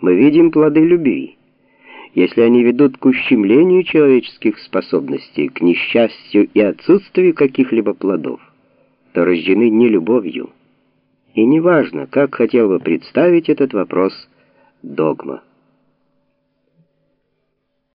мы видим плоды любви. Если они ведут к ущемлению человеческих способностей, к несчастью и отсутствию каких-либо плодов, то рождены не любовью. И неважно, как хотел бы представить этот вопрос догма.